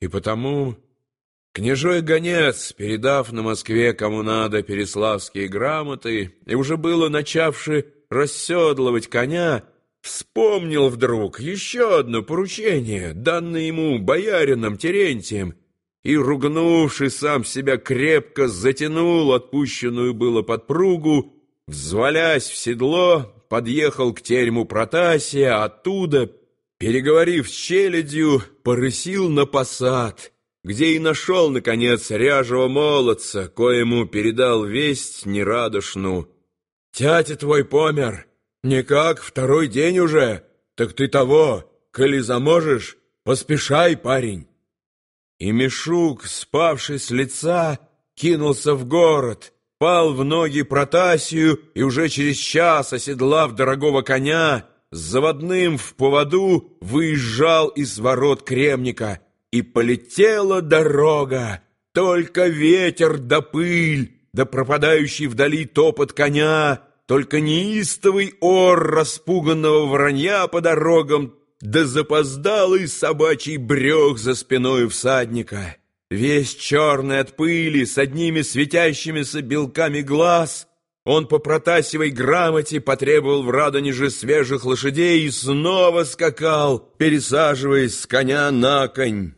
И потому княжой гонец, передав на Москве кому надо переславские грамоты и уже было начавший расседлывать коня, вспомнил вдруг еще одно поручение, данное ему боярином Терентием, и, ругнувший сам себя, крепко затянул отпущенную было подпругу, взвалясь в седло, подъехал к терему Протасия, оттуда, переговорив с челядью, порысил на посад, где и нашел, наконец, ряжего молодца, коему передал весть нерадошну. «Тятя твой помер, никак, второй день уже, так ты того, коли заможешь, поспешай, парень». И Мишук, спавший с лица, кинулся в город, пал в ноги Протасию и уже через час, оседлав дорогого коня, с заводным в поводу выезжал из ворот Кремника, и полетела дорога, только ветер да пыль, да пропадающий вдали топот коня, только неистовый ор распуганного вранья по дорогам да запоздалый собачий брех за спиной всадника. Весь черный от пыли, с одними светящимися белками глаз, он по Протасевой грамоте потребовал в Радонеже свежих лошадей и снова скакал, пересаживаясь с коня на конь.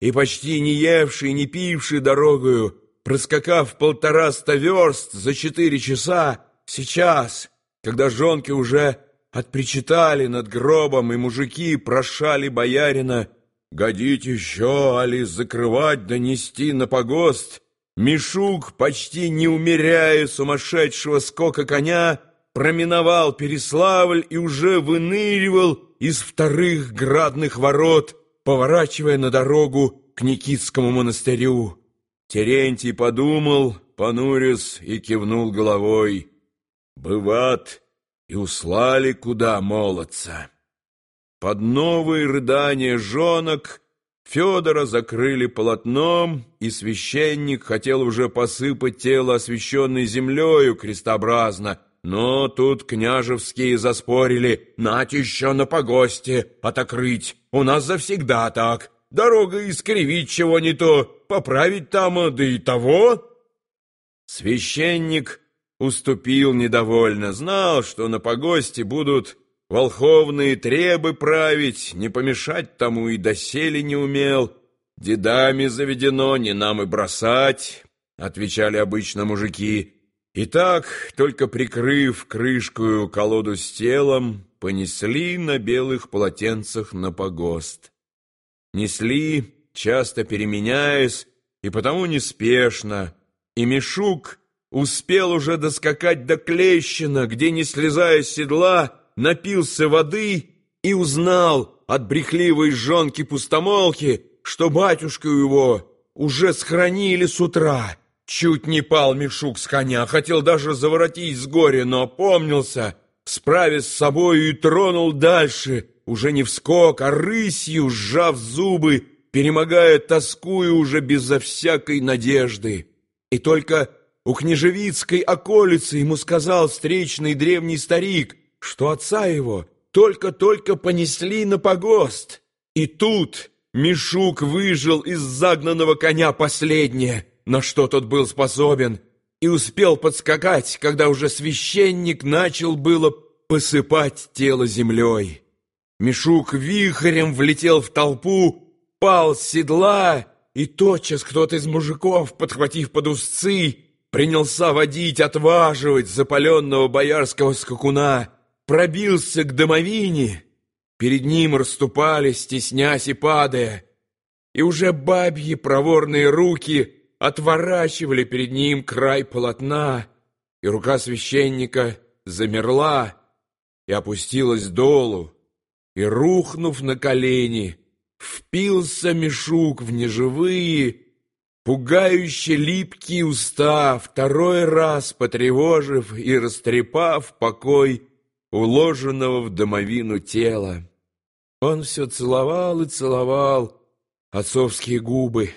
И почти не евший, не пивший дорогою, проскакав полтораста верст за четыре часа, сейчас, когда жонки уже отпричитали над гробом, и мужики прошали боярина, «Годить еще, али закрывать, донести на погост!» Мишук, почти не умеряя сумасшедшего скока коня, проминовал Переславль и уже выныривал из вторых градных ворот, поворачивая на дорогу к Никитскому монастырю. Терентий подумал, понурясь и кивнул головой. «Быват!» и услали куда молодца. Под новые рыдания жонок Федора закрыли полотном, и священник хотел уже посыпать тело освященной землею крестообразно, но тут княжевские заспорили, «Нать еще на погосте отокрыть, у нас завсегда так, дорога искривить чего не то, поправить там, да и того». Священник уступил недовольно, знал, что на погосте будут волховные требы править, не помешать тому и доселе не умел. Дедами заведено, не нам и бросать, отвечали обычно мужики. И так, только прикрыв крышкую колоду с телом, понесли на белых полотенцах на погост. Несли, часто переменяясь, и потому неспешно, и Мишук успел уже доскакать до Клещина, где, не слезая с седла, напился воды и узнал от брехливой жонки-пустомолки, что батюшку его уже схоронили с утра. Чуть не пал Мишук с коня, хотел даже заворотить с горя, но опомнился, справясь с собою и тронул дальше, уже не вскок, а рысью, сжав зубы, перемогая тоскую уже безо всякой надежды. И только у княжевицкой околицы ему сказал встречный древний старик, что отца его только-только понесли на погост. И тут Мишук выжил из загнанного коня последнее, на что тот был способен, и успел подскакать, когда уже священник начал было посыпать тело землей. Мишук вихрем влетел в толпу, пал с седла, и тотчас кто-то из мужиков, подхватив под узцы, принялся водить, отваживать запаленного боярского скакуна, пробился к домовине, перед ним расступали, стеснясь и падая, и уже бабьи проворные руки отворачивали перед ним край полотна, и рука священника замерла и опустилась долу, и, рухнув на колени, впился мешук в неживые, Пугающе липкий уста, второй раз потревожив и растрепав покой уложенного в домовину тела. Он все целовал и целовал отцовские губы,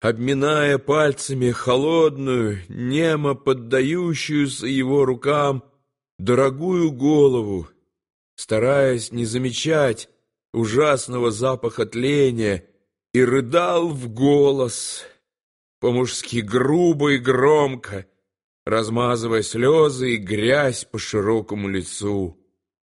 обминая пальцами холодную, немо поддающуюся его рукам дорогую голову, стараясь не замечать ужасного запаха тления, и рыдал в голос, по-мужски грубо и громко, размазывая слезы и грязь по широкому лицу.